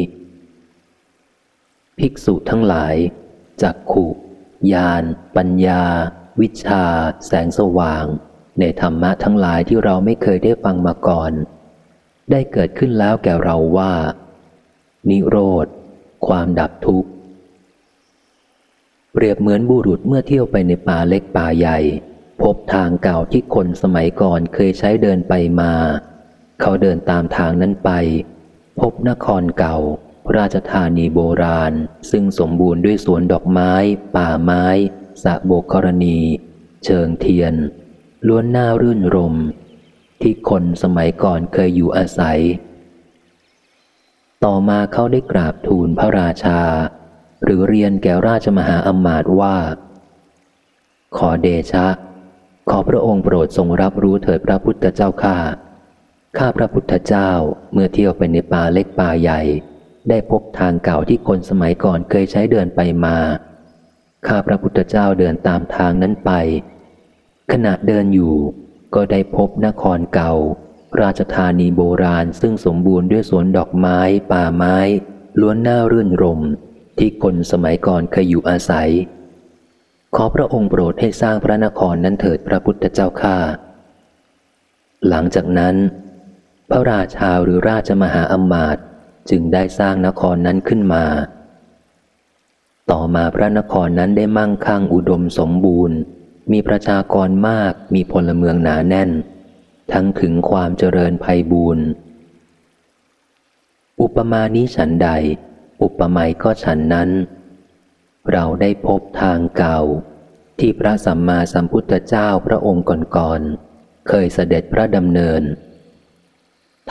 ภิกษุทั้งหลาย จักขุญาณปัญญา วิชา แสงสว่าง ในธรรมะทั้งหลายที่เราไม่เคยได้ฟังมาก่อน ได้เกิดขึ้นแล้วแก่เราว่า นิโรธ ความดับทุกข์เปรียบเหมือนบุรุษเมื่อเที่ยวไปในป่าเล็กป่าใหญ่ พบทางเก่าที่คนสมัยก่อนเคยใช้เดินไปมา เขาเดินตามทางนั้นไป พบนครเก่า ราชธานีโบราณ ซึ่งสมบูรณ์ด้วยสวนดอกไม้ ป่าไม้สะโบกกรณี เชิงเทียน ล้วนน่ารื่นรม ที่คนสมัยก่อนเคยอยู่อาศัย ต่อมาเขาได้กราบทูลพระราชา หรือเรียนแก่ราชมหาอมาตย์ว่า ขอเดชะ ขอพระองค์โปรดทรงรับรู้เถิดพระพุทธเจ้าข้า ข้าพระพุทธเจ้าเมื่อเที่ยวไปในป่าเล็กป่าใหญ่ ได้พบทางเก่าที่คนสมัยก่อนเคยใช้เดินไปมา ข้าพระพุทธเจ้าเดินตามทางนั้นไป ขณะเดินอยู่ ก็ได้พบนครเก่า ราชธานีโบราณซึ่งสมบูรณ์ด้วยสวนดอกไม้ ป่าไม้ ล้วนน่ารื่นรม ที่คนสมัยก่อนเคยอยู่อาศัย ขอพระองค์โปรดให้สร้างพระนครนั้นเถิดพระพุทธเจ้าข้าหลังจากนั้น พระราชาหรือราชมหาอมาตย์จึงได้สร้างนครนั้นขึ้นมา ต่อมาพระนครนั้นได้มั่งคั่งอุดมสมบูรณ์ มีประชากรมากมีพลเมืองหนาแน่น ทั้งถึงความเจริญภัยบูรณ์อุปมานี้ฉันใด อุปไมยก็ฉันนั้น เราได้พบทางเก่า ที่พระสัมมาสัมพุทธเจ้าพระองค์ก่อนๆเคยเสด็จพระดำเนิน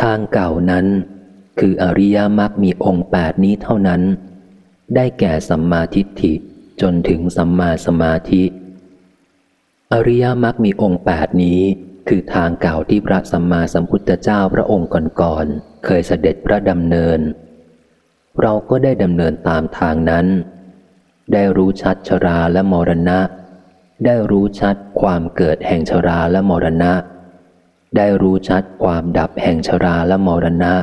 ทางเก่านั้น คืออริยมรรคมีองค์แปดนี้เท่านั้น ได้แก่สัมมาทิฏฐิจนถึงสัมมาสมาธิ อริยมรรคมีองค์แปดนี้คือทางเก่าที่พระสัมมาสัมพุทธเจ้าพระองค์ก่อนๆเคยเสด็จพระดำเนิน เราก็ได้ดำเนินตามทางนั้น ได้รู้ชัดชราและมรณะ ได้รู้ชัดความเกิดแห่งชราและมรณะ ได้รู้ชัดความดับแห่งชราและมรณะ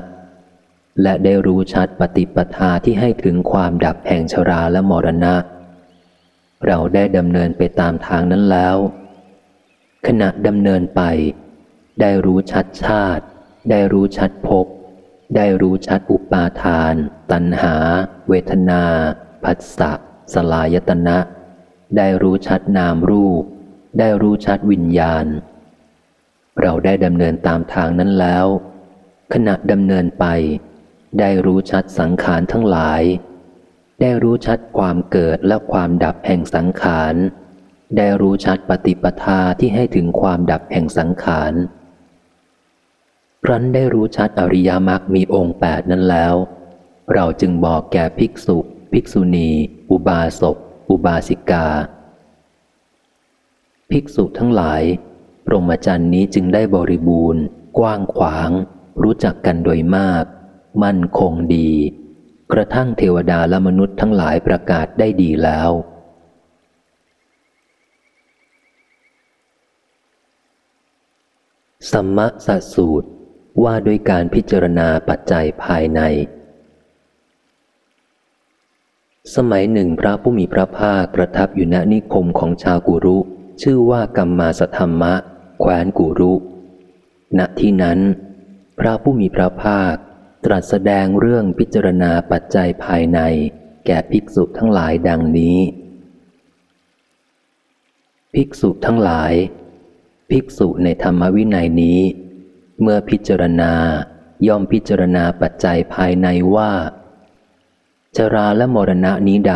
และได้รู้ชัดปฏิปทาที่ให้ถึงความดับแห่งชราและมรณะ เราได้ดำเนินไปตามทางนั้นแล้ว ขณะดำเนินไป ได้รู้ชัดชาติ ได้รู้ชัดภพได้รู้ชัดอุปาทาน ตัณหา เวทนา ผัสสะ สลายตนะ ได้รู้ชัดนามรูป ได้รู้ชัดวิญญาณ เราได้ดำเนินตามทางนั้นแล้ว ขณะดำเนินไป ได้รู้ชัดสังขารทั้งหลาย ได้รู้ชัดความเกิดและความดับแห่งสังขารได้รู้ชัดปฏิปทาที่ให้ถึงความดับแห่งสังขารครั้นได้รู้ชัดอริยมรรคมีองค์แปดนั้นแล้ว เราจึงบอกแก่ภิกษุ ภิกษุณี อุบาสก อุบาสิกา ภิกษุทั้งหลาย พรหมจรรย์นี้จึงได้บริบูรณ์ กว้างขวาง รู้จักกันโดยมาก มั่นคงดี กระทั่งเทวดาและมนุษย์ทั้งหลายประกาศได้ดีแล้ว สัมมสสูตรว่าด้วยการพิจารณาปัจจัยภายใน สมัยหนึ่งพระผู้มีพระภาคประทับอยู่ณนิคมของชาวกุรุ ชื่อว่ากัมมาสธรรมะ แคว้นกุรุ ณที่นั้น พระผู้มีพระภาคตรัสแสดงเรื่องพิจารณาปัจจัยภายใน แก่ภิกษุทั้งหลายดังนี้ ภิกษุทั้งหลาย ภิกษุในธรรมวินัยนี้ เมื่อพิจารณาย่อมพิจารณาปัจจัยภายในว่า ชราและมรณะนี้ใด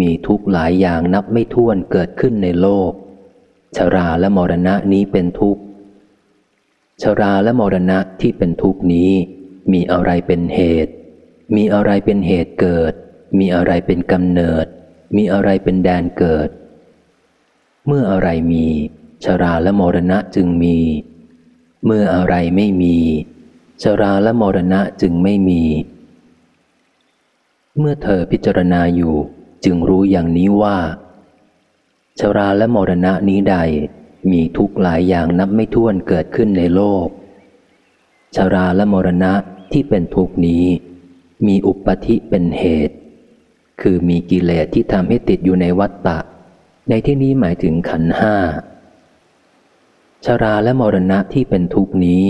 มีทุกหลายอย่างนับไม่ถ้วนเกิดขึ้นในโลก ชราและมรณะนี้เป็นทุกข์ ชราและมรณะที่เป็นทุกข์นี้ มีอะไรเป็นเหตุ มีอะไรเป็นเหตุเกิด มีอะไรเป็นกำเนิด มีอะไรเป็นแดนเกิด เมื่ออะไรมี ชราและมรณะจึงมี เมื่ออะไรไม่มี ชราและมรณะจึงไม่มี เมื่อเธอพิจารณาอยู่จึงรู้อย่างนี้ว่า ชราและมรณะนี้ใด มีทุกหลายอย่างนับไม่ถ้วนเกิดขึ้นในโลก ชราและมรณะที่เป็นทุกนี้ มีอุปธิเป็นเหตุ คือมีกิเลสที่ทำให้ติดอยู่ในวัฏฏะในที่นี้หมายถึงขันห้าชราและมรณะที่เป็นทุกนี้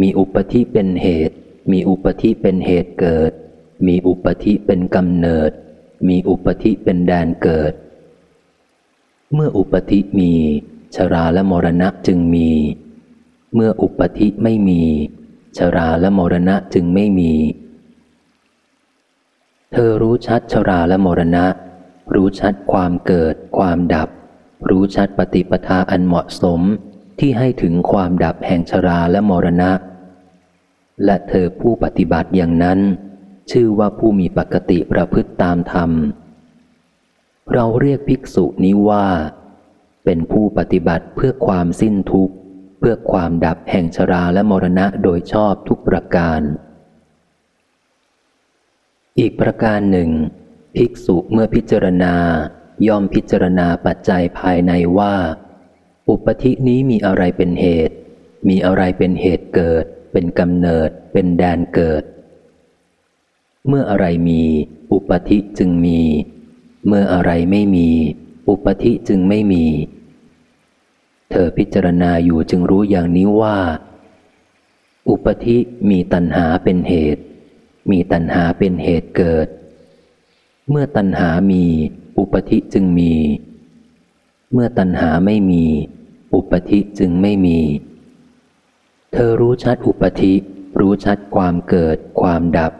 มีอุปธิเป็นเหตุ มีอุปธิเป็นเหตุเกิด มีอุปธิเป็นกำเนิด มีอุปธิเป็นแดนเกิด เมื่ออุปธิมี ชราและมรณะจึงมี เมื่ออุปธิไม่มี ชราและมรณะจึงไม่มี เธอรู้ชัดชราและมรณะ รู้ชัดความเกิด ความดับ รู้ชัดปฏิปทาอันเหมาะสมที่ให้ถึงความดับแห่งชราและมรณะ และเธอผู้ปฏิบัติอย่างนั้น ชื่อว่าผู้มีปกติประพฤติตามธรรม เราเรียกภิกษุนี้ว่า เป็นผู้ปฏิบัติเพื่อความสิ้นทุกข์ เพื่อความดับแห่งชราและมรณะโดยชอบทุกประการ อีกประการหนึ่ง ภิกษุเมื่อพิจารณาย่อมพิจารณาปัจจัยภายในว่า อุปธินี้มีอะไรเป็นเหตุ มีอะไรเป็นเหตุเกิด เป็นกำเนิด เป็นแดนเกิด เมื่ออะไรมี อุปธิจึงมี เมื่ออะไรไม่มี อุปธิจึงไม่มี เธอพิจารณาอยู่จึงรู้อย่างนี้ว่า อุปธิมีตัณหาเป็นเหตุ มีตัณหาเป็นเหตุเกิด เมื่อตัณหามี อุปธิจึงมี เมื่อตัณหาไม่มี อุปธิจึงไม่มี เธอรู้ชัดอุปธิ รู้ชัดความเกิด ความดับ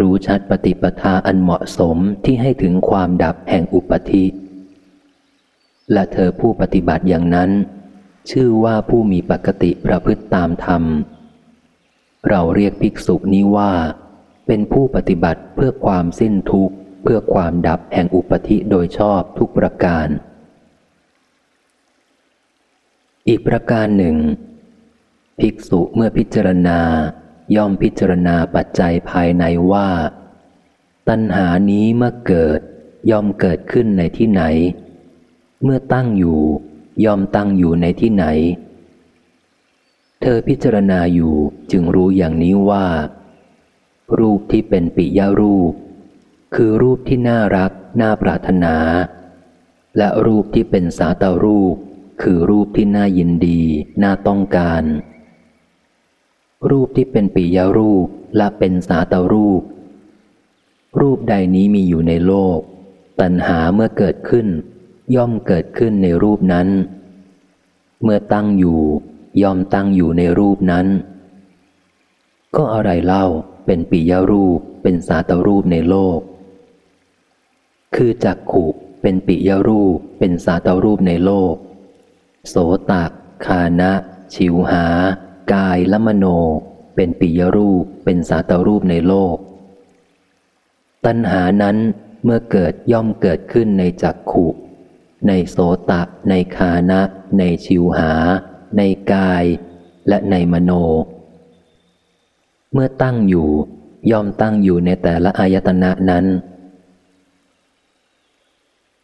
รู้ชัดปฏิปทาอันเหมาะสมที่ให้ถึงความดับแห่งอุปธิ และเธอผู้ปฏิบัติอย่างนั้น ชื่อว่าผู้มีปกติประพฤติตามธรรม เราเรียกภิกษุนี้ว่า เป็นผู้ปฏิบัติเพื่อความสิ้นทุกข์ เพื่อความดับแห่งอุปธิโดยชอบทุกประการ อีกประการหนึ่ง ภิกษุเมื่อพิจารณา ย่อมพิจารณาปัจจัยภายในว่า ตัณหานี้เมื่อเกิดย่อมเกิดขึ้นในที่ไหน เมื่อตั้งอยู่ ย่อมตั้งอยู่ในที่ไหน เธอพิจารณาอยู่จึงรู้อย่างนี้ว่า รูปที่เป็นปิยรูป คือรูปที่น่ารัก น่าปรารถนา และรูปที่เป็นสาตารูป คือรูปที่น่ายินดี น่าต้องการ รูปที่เป็นปิยรูปและเป็นสาตารูป รูปใดนี้มีอยู่ในโลก ตัณหาเมื่อเกิดขึ้น ย่อมเกิดขึ้นในรูปนั้น เมื่อตั้งอยู่ ย่อมตั้งอยู่ในรูปนั้น ก็อะไรเล่าเป็นปิยรูปเป็นสาตรูปในโลก คือจักขุเป็นปิยรูปเป็นสาตรูปในโลก โสตักคานะ ชิวหา กายและมโน เป็นปิยรูป เป็นสาตรูปในโลก ตัณหานั้นเมื่อเกิดย่อมเกิดขึ้นในจักขุ ในโสตะ ในคานะ ในชิวหา ในกาย และในมโน เมื่อตั้งอยู่ ย่อมตั้งอยู่ในแต่ละอายตนะนั้น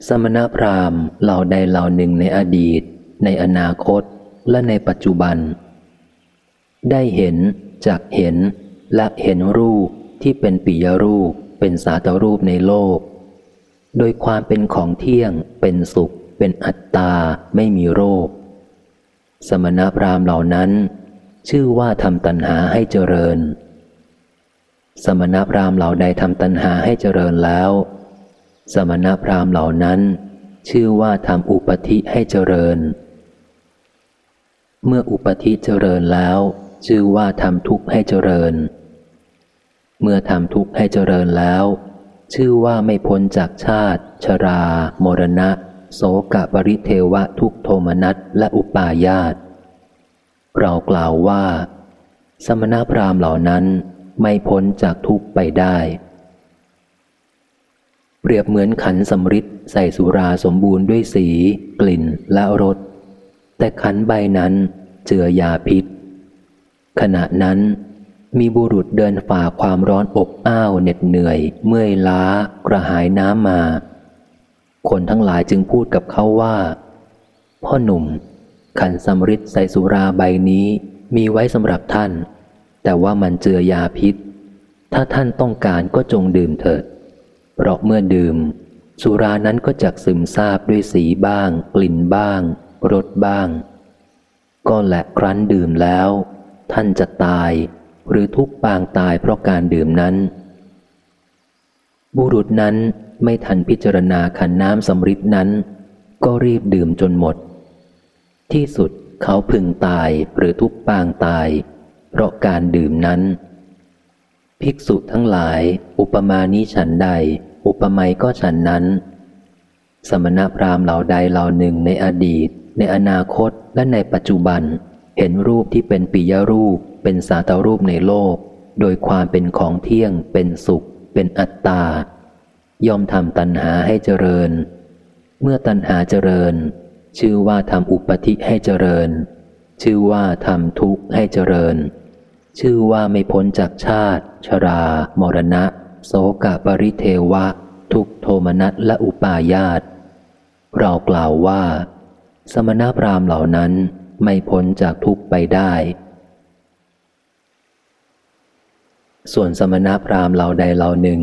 สมณพราหมณ์เหล่าใดเหล่าหนึ่งในอดีต ในอนาคตและในปัจจุบัน ได้เห็นจากเห็น และเห็นรูปที่เป็นปิยรูป เป็นสาตรูปในโลก โดยความเป็นของเที่ยง เป็นสุข เป็นอัตตา ไม่มีโรค สมณพราหมณ์เหล่านั้น ชื่อว่าทำตัณหาให้เจริญ สมณพราหมณ์เหล่าใดทำตัณหาให้เจริญแล้ว สมณพราหมณ์เหล่านั้น ชื่อว่าทำอุปธิให้เจริญเมื่ออุปธิเจริญแล้ว ชื่อว่าทำทุกข์ให้เจริญ เมื่อทำทุกข์ให้เจริญแล้ว ชื่อว่าไม่พ้นจากชาติ ชรา มรณะ โสกะปริเทวะทุกโทมนัสและอุปาญาตเรากล่าวว่า สมณพราหมณ์เหล่านั้นไม่พ้นจากทุกข์ไปได้ เปรียบเหมือนขันสำริดใส่สุราสมบูรณ์ด้วยสี กลิ่นและรสแต่ขันใบนั้นเจือยาพิษ ขณะนั้นมีบุรุษเดินฝ่าความร้อนอบอ้าวเหน็ดเหนื่อย เมื่อยล้า กระหายน้ำมา คนทั้งหลายจึงพูดกับเขาว่า พ่อหนุ่ม ขันสำริดใส่สุราใบนี้มีไว้สำหรับท่าน แต่ว่ามันเจือยาพิษ ถ้าท่านต้องการก็จงดื่มเถิด เพราะเมื่อดื่ม สุรานั้นก็จักซึมซาบด้วยสีบ้าง กลิ่นบ้างรสบ้าง ก็แหละครั้นดื่มแล้ว ท่านจะตาย หรือทุกปางตายเพราะการดื่มนั้น บุรุษนั้นไม่ทันพิจารณาขันน้ำสำริดนั้น ก็รีบดื่มจนหมด ที่สุดเขาพึงตายหรือทุกปางตาย เพราะการดื่มนั้น ภิกษุทั้งหลาย อุปมานี้ฉันใด อุปไมยก็ฉันนั้น สมณพราหมณ์เหล่าใดเหล่าหนึ่งในอดีต ในอนาคตและในปัจจุบัน เห็นรูปที่เป็นปิยรูป เป็นสาตรูปในโลก โดยความเป็นของเที่ยง เป็นสุข เป็นอัตตายอมทำตัณหาให้เจริญ เมื่อตัณหาเจริญ ชื่อว่าทำอุปธิให้เจริญ ชื่อว่าทำทุกข์ให้เจริญ ชื่อว่าไม่พ้นจากชาติ ชรา มรณะ โสกะปริเทวะ ทุกโทมนัสและอุปาญาตเรากล่าวว่า สมณพราหมณ์เหล่านั้น ไม่พ้นจากทุกไปได้ ส่วนสมณพราหมณ์เหล่าใดเหล่าหนึ่ง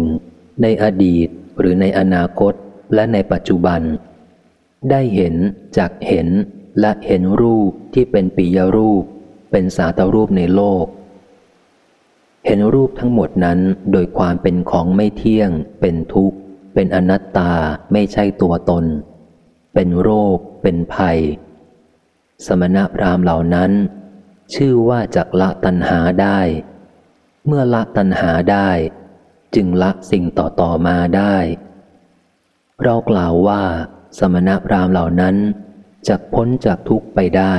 ในอดีตหรือในอนาคตและในปัจจุบัน ได้เห็นจากเห็นและเห็นรูปที่เป็นปิยรูป เป็นสาตรูปในโลก เห็นรูปทั้งหมดนั้นโดยความเป็นของไม่เที่ยง เป็นทุกข์ เป็นอนัตตาไม่ใช่ตัวตน เป็นโรค เป็นภัย สมณพราหมณ์เหล่านั้น ชื่อว่าจักละตัณหาได้ เมื่อละตัณหาได้ จึงละสิ่งต่อต่อมาได้ เรากล่าวว่า สมณพราหมณ์เหล่านั้นจะพ้นจากทุกข์ไปได้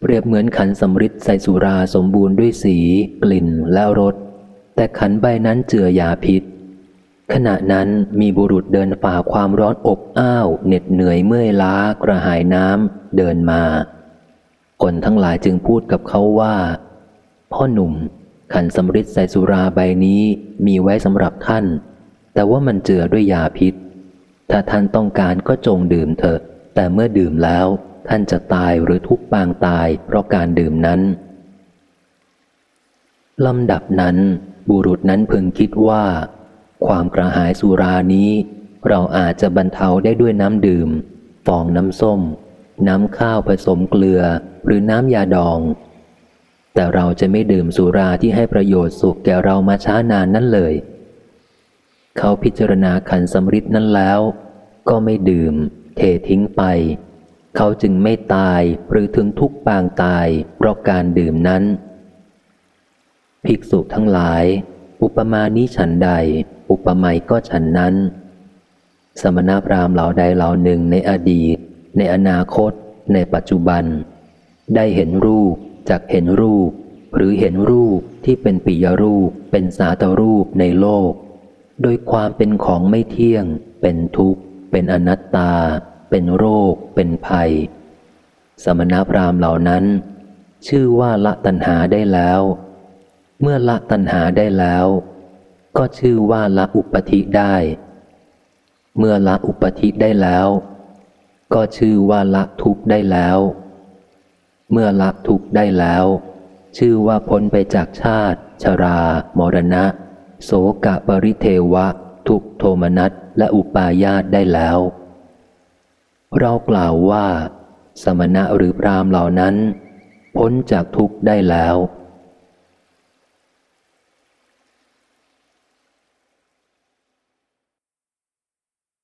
เปรียบเหมือนขันสำริดใส่สุราสมบูรณ์ด้วยสี กลิ่นและรสแต่ขันใบนั้นเจือยาพิษ ขณะนั้นมีบุรุษเดินฝ่าความร้อนอบอ้าว เหน็ดเหนื่อยเมื่อยล้ากระหายน้ำเดินมา คนทั้งหลายจึงพูดกับเขาว่า พ่อหนุ่ม ขันสำริดใส่สุราใบนี้มีไว้สำหรับท่าน แต่ว่ามันเจือด้วยยาพิษ ถ้าท่านต้องการก็จงดื่มเถอะ แต่เมื่อดื่มแล้วท่านจะตายหรือทุกปางตายเพราะการดื่มนั้นลำดับนั้น บุรุษนั้นพึงคิดว่า ความกระหายสุรานี้ เราอาจจะบรรเทาได้ด้วยน้ำดื่ม ฟองน้ำส้ม น้ำข้าวผสมเกลือ หรือน้ำยาดอง แต่เราจะไม่ดื่มสุราที่ให้ประโยชน์สุขแก่เรามาช้านานนั่นเลย เขาพิจารณาขันสมริดนั้นแล้ว ก็ไม่ดื่ม เททิ้งไป เขาจึงไม่ตายหรือถึงทุกปางตายเพราะการดื่มนั้น ภิกษุทั้งหลาย อุปมานี้ฉันใด อุปมาก็ฉันนั้น สมณพราหมณ์เหล่าใดเหล่าหนึ่งในอดีต ในอนาคต ในปัจจุบัน ได้เห็นรูปจากเห็นรูป หรือเห็นรูปที่เป็นปิยรูป เป็นสาตรูปในโลก โดยความเป็นของไม่เที่ยง เป็นทุกข์ เป็นอนัตตา เป็นโรค เป็นภัย สมณพราหมณ์เหล่านั้น ชื่อว่าละตัณหาได้แล้ว เมื่อละตัณหาได้แล้ว ก็ชื่อว่าละอุปธิได้ เมื่อละอุปธิได้แล้ว ก็ชื่อว่าละทุกได้แล้ว เมื่อละทุกได้แล้ว ชื่อว่าพ้นไปจากชาติ ชรา มรณะ โสกะปริเทวะ ทุกโทมนัสและอุปาญาตได้แล้ว เรากล่าวว่า สมณะหรือพรามเหล่านั้น พ้นจากทุกข์ได้แล้ว